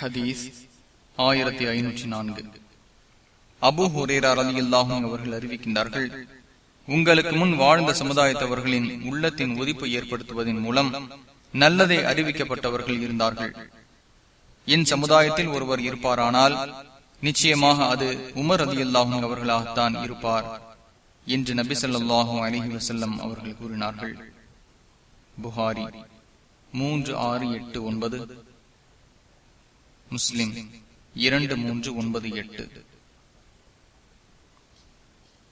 ஹதீஸ் ஆயிரத்தி ஐநூற்றி நான்கு. அபு ஹுரேரா அலி அல்லாஹும் அவர்கள் அறிவிக்கின்றார்கள் உங்களுக்கு முன் வாழ்ந்த சமுதாயத்தவர்களின் உள்ளத்தின் ஒதிப்பு ஏற்படுத்துவதன் மூலம் நல்லதை அறிவிக்கப்பட்டவர்கள் இருந்தார்கள். என் சமுதாயத்தில் ஒருவர் இருப்பாரானால் நிச்சயமாக அது உமர் அலி அல்லாஹும் அவர்களாகத்தான் இருப்பார் என்று நபி சொல்லாஹும் அலஹி வசல்லம் அவர்கள் கூறினார்கள். புகாரி மூன்று ஆறு எட்டு ஒன்பது. முஸ்லிம். இரண்டு மூன்று ஒன்பது எட்டு.